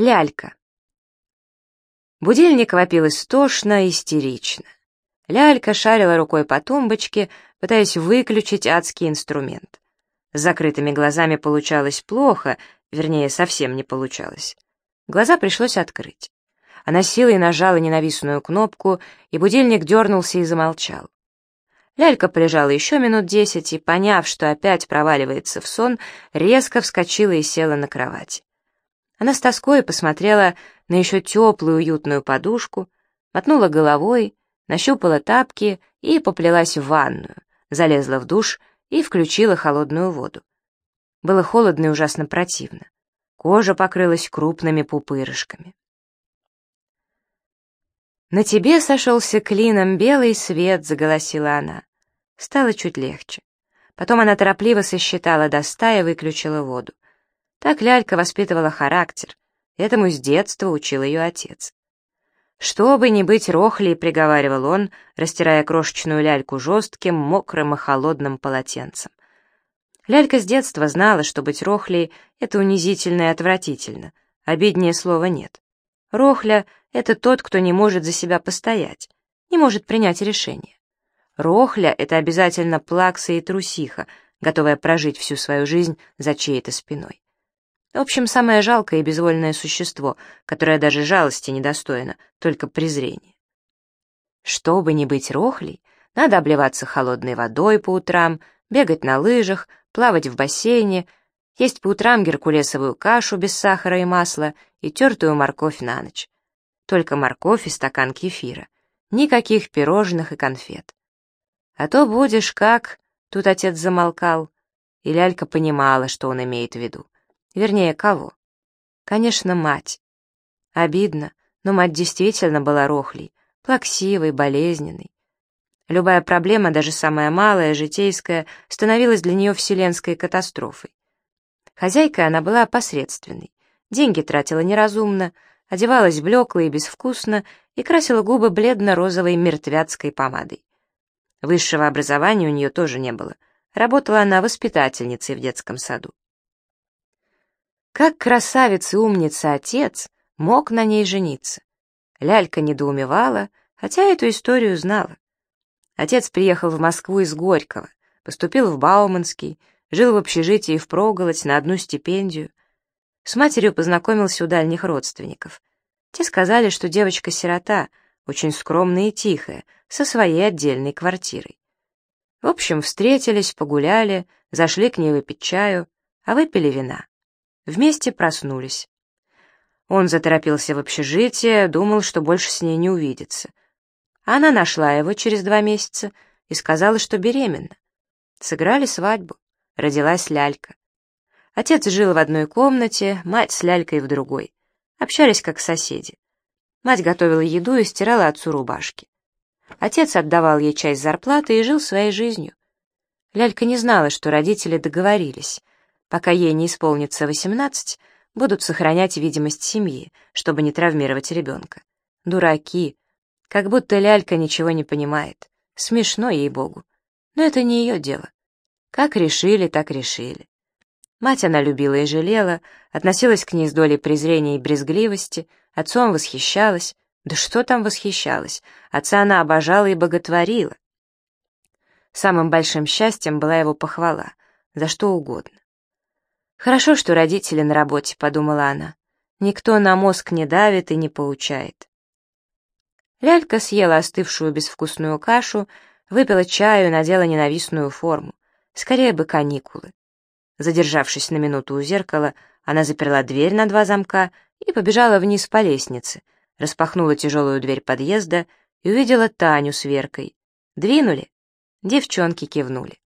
Лялька. Будильник вопил истошно, истерично. Лялька шарила рукой по тумбочке, пытаясь выключить адский инструмент. С закрытыми глазами получалось плохо, вернее, совсем не получалось. Глаза пришлось открыть. Она силой нажала ненавистную кнопку, и будильник дернулся и замолчал. Лялька полежала еще минут десять и, поняв, что опять проваливается в сон, резко вскочила и села на кровать. Она с тоской посмотрела на еще теплую уютную подушку, мотнула головой, нащупала тапки и поплелась в ванную, залезла в душ и включила холодную воду. Было холодно и ужасно противно. Кожа покрылась крупными пупырышками. «На тебе сошелся клином белый свет», — заголосила она. Стало чуть легче. Потом она торопливо сосчитала до ста и выключила воду. Так лялька воспитывала характер. Этому с детства учил ее отец. «Чтобы не быть рохлей», — приговаривал он, растирая крошечную ляльку жестким, мокрым и холодным полотенцем. Лялька с детства знала, что быть рохлей — это унизительно и отвратительно. Обиднее слова нет. Рохля — это тот, кто не может за себя постоять, не может принять решение. Рохля — это обязательно плакса и трусиха, готовая прожить всю свою жизнь за чьей-то спиной. В общем, самое жалкое и безвольное существо, которое даже жалости недостойно, только презрение. Чтобы не быть рохлей, надо обливаться холодной водой по утрам, бегать на лыжах, плавать в бассейне, есть по утрам геркулесовую кашу без сахара и масла и тертую морковь на ночь. Только морковь и стакан кефира. Никаких пирожных и конфет. А то будешь как... Тут отец замолкал, и лялька понимала, что он имеет в виду. Вернее, кого? Конечно, мать. Обидно, но мать действительно была рохлей, плаксивой, болезненной. Любая проблема, даже самая малая, житейская, становилась для нее вселенской катастрофой. Хозяйкой она была посредственной, деньги тратила неразумно, одевалась блекло и безвкусно и красила губы бледно-розовой мертвяцкой помадой. Высшего образования у нее тоже не было. Работала она воспитательницей в детском саду. Как красавец и умница отец мог на ней жениться? Лялька недоумевала, хотя эту историю знала. Отец приехал в Москву из Горького, поступил в Бауманский, жил в общежитии в впроголодь на одну стипендию. С матерью познакомился у дальних родственников. Те сказали, что девочка-сирота, очень скромная и тихая, со своей отдельной квартирой. В общем, встретились, погуляли, зашли к ней выпить чаю, а выпили вина. Вместе проснулись. Он заторопился в общежитие, думал, что больше с ней не увидится. Она нашла его через два месяца и сказала, что беременна. Сыграли свадьбу. Родилась лялька. Отец жил в одной комнате, мать с лялькой в другой. Общались как соседи. Мать готовила еду и стирала отцу рубашки. Отец отдавал ей часть зарплаты и жил своей жизнью. Лялька не знала, что родители договорились. Пока ей не исполнится 18, будут сохранять видимость семьи, чтобы не травмировать ребенка. Дураки. Как будто лялька ничего не понимает. Смешно ей-богу. Но это не ее дело. Как решили, так решили. Мать она любила и жалела, относилась к ней с долей презрения и брезгливости, отцом восхищалась. Да что там восхищалась? Отца она обожала и боготворила. Самым большим счастьем была его похвала, за что угодно. «Хорошо, что родители на работе», — подумала она. «Никто на мозг не давит и не поучает». Лялька съела остывшую безвкусную кашу, выпила чаю и надела ненавистную форму. Скорее бы каникулы. Задержавшись на минуту у зеркала, она заперла дверь на два замка и побежала вниз по лестнице, распахнула тяжелую дверь подъезда и увидела Таню с Веркой. «Двинули?» Девчонки кивнули.